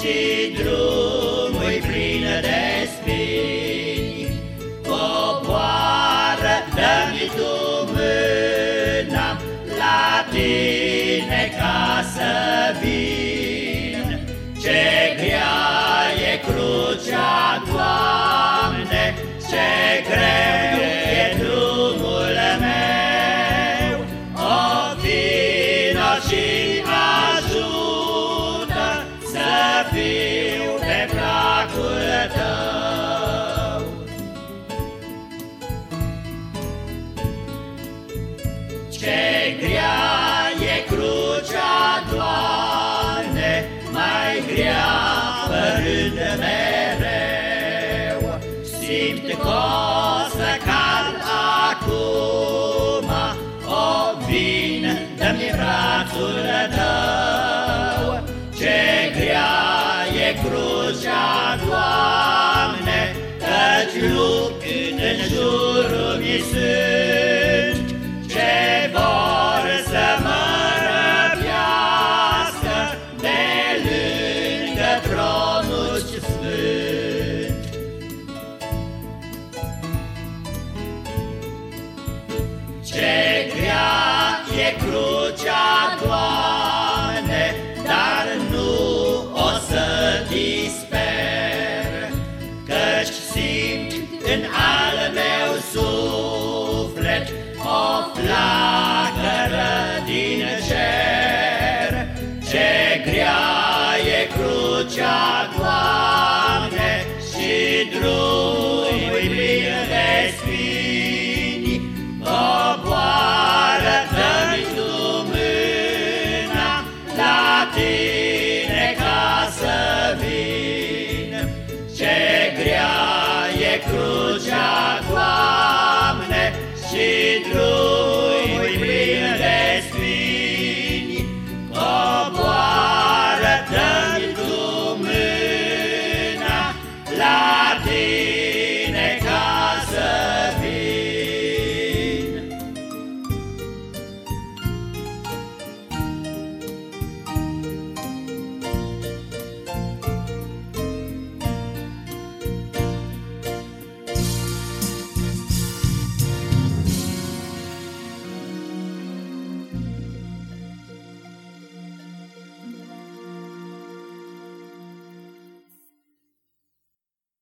și drumul plin de spini. Coboară, dă-mi tu mâna la tine ca să vin. Ce grea e crucea, Doamne, ce greu e viațul tău, ce grea e crucea, Doamne, căci lupi în jurul mi sunt, ce vor să mă răpească de lângă tronul sfânt. Ce al meu suflet o flac. La